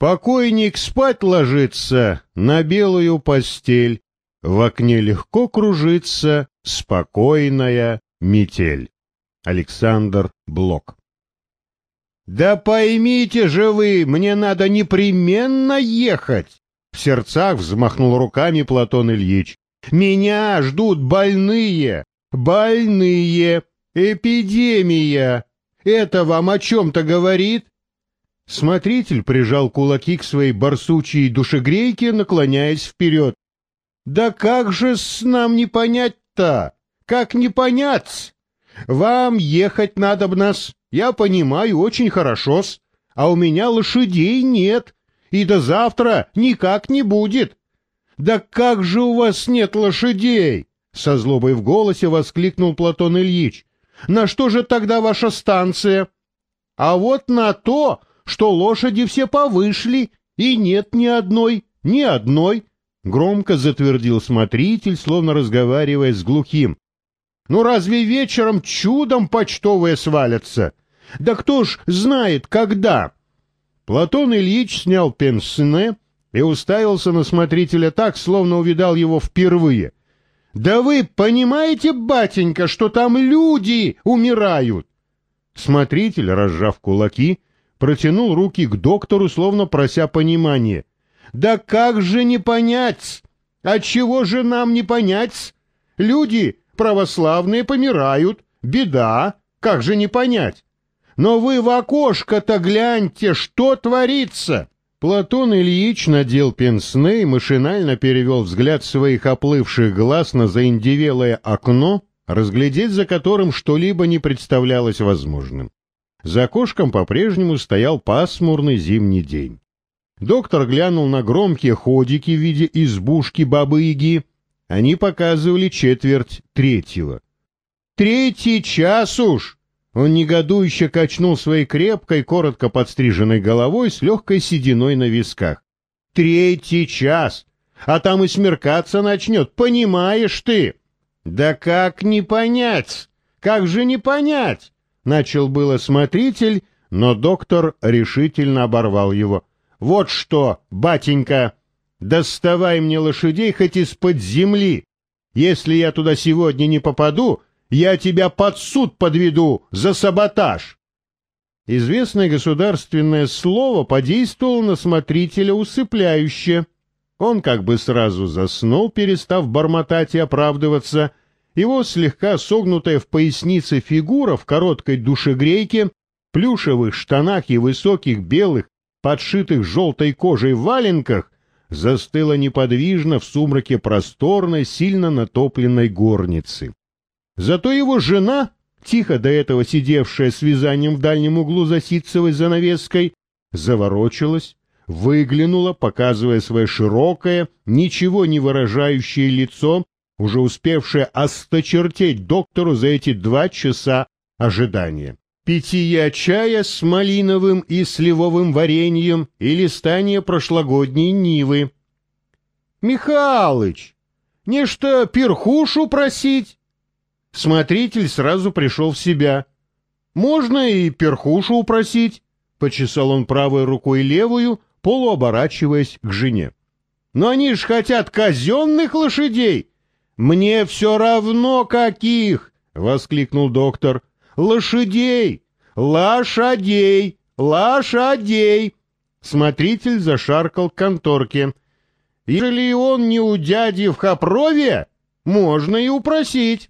Покойник спать ложится на белую постель, в окне легко кружится спокойная метель. Александр Блок «Да поймите же вы, мне надо непременно ехать!» В сердцах взмахнул руками Платон Ильич. «Меня ждут больные! Больные! Эпидемия! Это вам о чем-то говорит?» Смотритель прижал кулаки к своей барсучьей душегрейке, наклоняясь вперед. «Да как же с нам не понять-то? Как не понять? Вам ехать надо б нас, я понимаю, очень хорошо-с, а у меня лошадей нет, и до завтра никак не будет. Да как же у вас нет лошадей? Со злобой в голосе воскликнул Платон Ильич. На что же тогда ваша станция? А вот на то, что лошади все повышли, и нет ни одной, ни одной, громко затвердил смотритель, словно разговаривая с глухим. Ну разве вечером чудом почтовые свалятся? Да кто ж знает, когда? Платон Ильич снял пенсне и уставился на смотрителя так, словно увидал его впервые. «Да вы понимаете, батенька, что там люди умирают?» Смотритель, разжав кулаки, протянул руки к доктору, словно прося понимания. «Да как же не понять? А чего же нам не понять? Люди православные помирают. Беда, как же не понять? Но вы в окошко-то гляньте, что творится!» Платон Ильич надел пенсне и машинально перевел взгляд своих оплывших глаз на заиндевелое окно, разглядеть за которым что-либо не представлялось возможным. За окошком по-прежнему стоял пасмурный зимний день. Доктор глянул на громкие ходики в виде избушки бабы-яги, они показывали четверть третьего. «Третий час уж!» Он негодующе качнул своей крепкой, коротко подстриженной головой с легкой сединой на висках. «Третий час! А там и смеркаться начнет, понимаешь ты!» «Да как не понять? Как же не понять?» Начал было смотритель, но доктор решительно оборвал его. «Вот что, батенька!» Доставай мне лошадей хоть из-под земли. Если я туда сегодня не попаду, я тебя под суд подведу за саботаж. Известное государственное слово подействовало на смотрителя усыпляюще. Он как бы сразу заснул, перестав бормотать и оправдываться. Его слегка согнутая в пояснице фигура в короткой душегрейке, плюшевых штанах и высоких белых, подшитых желтой кожей валенках застыла неподвижно в сумраке просторной, сильно натопленной горницы. Зато его жена, тихо до этого сидевшая с вязанием в дальнем углу за ситцевой занавеской, заворочилась, выглянула, показывая свое широкое, ничего не выражающее лицо, уже успевшее осточертеть доктору за эти два часа ожидания питья чая с малиновым и сливовым вареньем и листание прошлогодней нивы. «Михалыч, нечто перхушу просить?» Смотритель сразу пришел в себя. «Можно и перхушу упросить», — почесал он правой рукой левую, полуоборачиваясь к жене. «Но они ж хотят казенных лошадей!» «Мне все равно каких!» — воскликнул доктор лошадей! Лошадей! Лошадей!» Смотритель зашаркал к конторке. «Ежели он не у дяди в Хопрове, можно и упросить».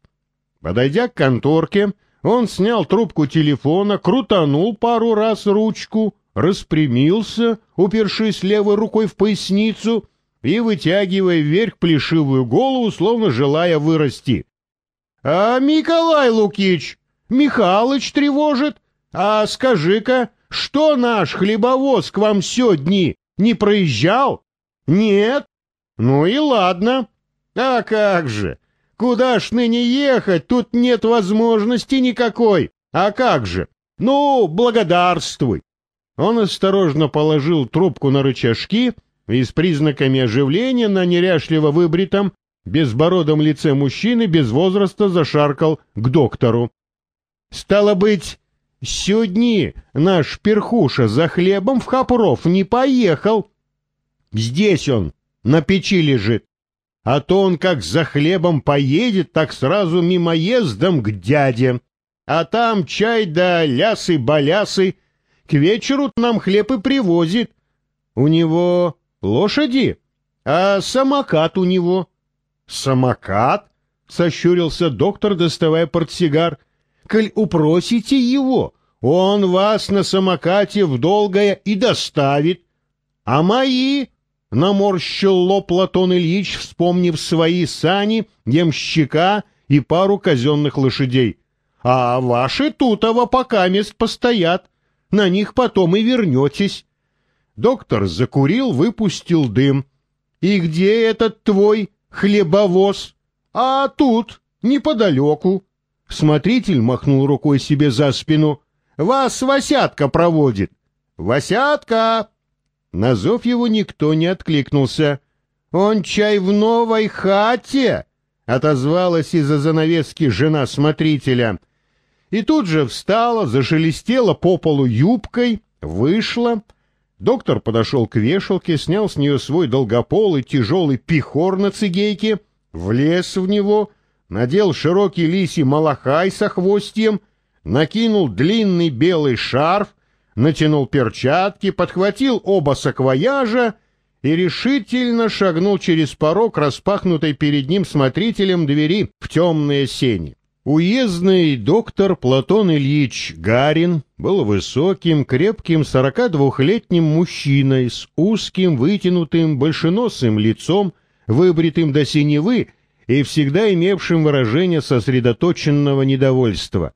Подойдя к конторке, он снял трубку телефона, крутанул пару раз ручку, распрямился, упершись левой рукой в поясницу и вытягивая вверх плешивую голову, словно желая вырасти. — А Николай Лукич, Михалыч тревожит. А скажи-ка, что наш хлебовоз к вам сегодня не проезжал? Нет? Ну и ладно. А как же? Куда ж ныне ехать? Тут нет возможности никакой. А как же? Ну, благодарствуй. Он осторожно положил трубку на рычажки и с признаками оживления на неряшливо выбритом, безбородом лице мужчины без возраста зашаркал к доктору. Стало быть, Сегодня наш перхуша за хлебом в Хопров не поехал. Здесь он на печи лежит. А то он как за хлебом поедет, так сразу мимоездом к дяде. А там чай да лясы-балясы. К вечеру нам хлеб и привозит. У него лошади, а самокат у него. Самокат? Сощурился доктор, доставая портсигар. Коль упросите его, он вас на самокате в долгое и доставит. А мои наморщил лоб Платон Ильич, вспомнив свои сани, ямщика и пару казенных лошадей. А ваши тутово пока мест постоят, на них потом и вернетесь. Доктор закурил, выпустил дым. И где этот твой хлебовоз? А тут, неподалеку. Смотритель махнул рукой себе за спину. Вас Васятка проводит. Васятка! На зов его никто не откликнулся. «Он чай в новой хате!» — отозвалась из-за занавески жена смотрителя. И тут же встала, зашелестела по полу юбкой, вышла. Доктор подошел к вешалке, снял с нее свой долгополый тяжелый пихор на цигейке, влез в него, надел широкий лисий малахай со хвостьем, накинул длинный белый шарф, натянул перчатки, подхватил оба саквояжа и решительно шагнул через порог, распахнутой перед ним смотрителем двери в темные сени. Уездный доктор Платон Ильич Гарин был высоким, крепким, сорока двухлетним мужчиной с узким, вытянутым, большеносым лицом, выбритым до синевы и всегда имевшим выражение сосредоточенного недовольства.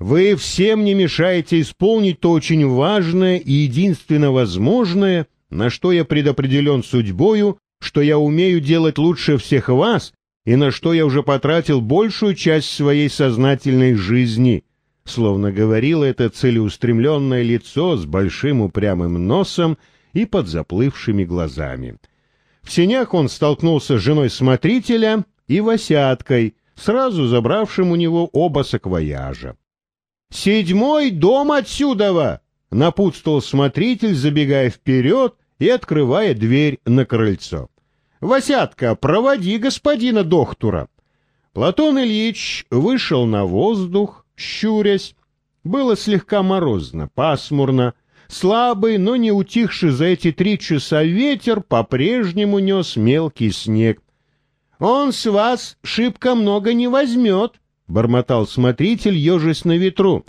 Вы всем не мешаете исполнить то очень важное и единственно возможное, на что я предопределен судьбою, что я умею делать лучше всех вас и на что я уже потратил большую часть своей сознательной жизни, словно говорило это целеустремленное лицо с большим упрямым носом и под заплывшими глазами. В сенях он столкнулся с женой смотрителя и Васяткой, сразу забравшим у него оба саквояжа. «Седьмой дом отсюдова!» — напутствовал смотритель, забегая вперед и открывая дверь на крыльцо. «Васятка, проводи господина доктора!» Платон Ильич вышел на воздух, щурясь. Было слегка морозно, пасмурно. Слабый, но не утихший за эти три часа ветер по-прежнему нес мелкий снег. «Он с вас шибко много не возьмет», бормотал смотритель, ежась на ветру.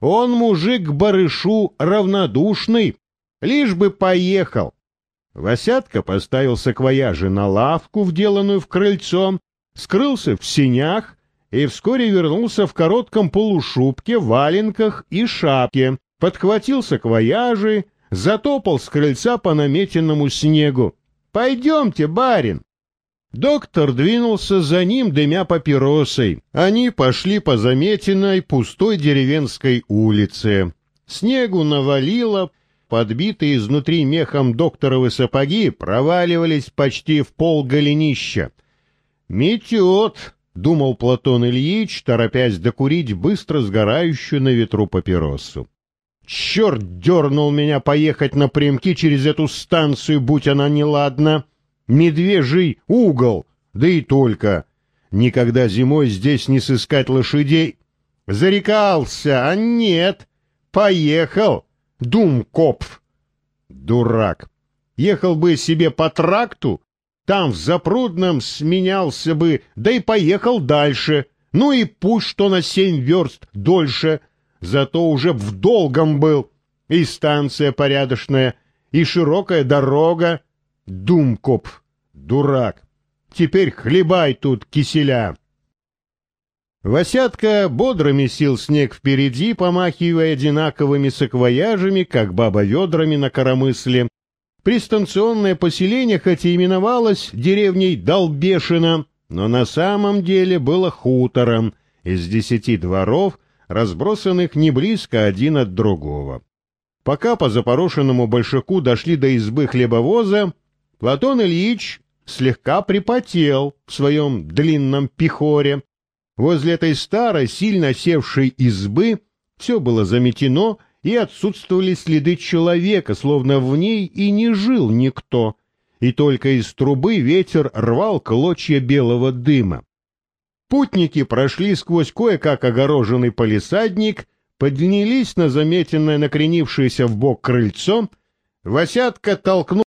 Он мужик к барышу равнодушный, лишь бы поехал. Васятка поставил саквояжи на лавку, вделанную в крыльцо, скрылся в синях и вскоре вернулся в коротком полушубке, валенках и шапке, подхватил саквояжи, затопал с крыльца по наметенному снегу. «Пойдемте, барин!» Доктор двинулся за ним, дымя папиросой. Они пошли по заметенной пустой деревенской улице. Снегу навалило, подбитые изнутри мехом докторовы сапоги проваливались почти в пол голенища. «Метет!» — думал Платон Ильич, торопясь докурить быстро сгорающую на ветру папиросу. «Черт дернул меня поехать напрямки через эту станцию, будь она неладна!» медвежий угол, да и только. Никогда зимой здесь не сыскать лошадей. Зарекался, а нет, поехал, думкопф. Дурак. Ехал бы себе по тракту, там в Запрудном сменялся бы, да и поехал дальше. Ну и пусть что на семь верст дольше, зато уже в долгом был. И станция порядочная, и широкая дорога, Думкоп, дурак, теперь хлебай тут киселя. Васятка бодро месил снег впереди, помахивая одинаковыми саквояжами, как баба ведрами на коромысле. Пристанционное поселение, хоть и именовалось деревней Долбешина, но на самом деле было хутором из десяти дворов, разбросанных не близко один от другого. Пока по запорошенному большаку дошли до избы хлебовоза, Платон Ильич слегка припотел в своем длинном пихоре. Возле этой старой, сильно севшей избы Все было заметено, и отсутствовали следы человека, словно в ней и не жил никто, и только из трубы ветер рвал клочья белого дыма. Путники прошли сквозь кое-как огороженный полисадник, поднялись на заметенное накренившееся в бок крыльцо, Васятка толкнул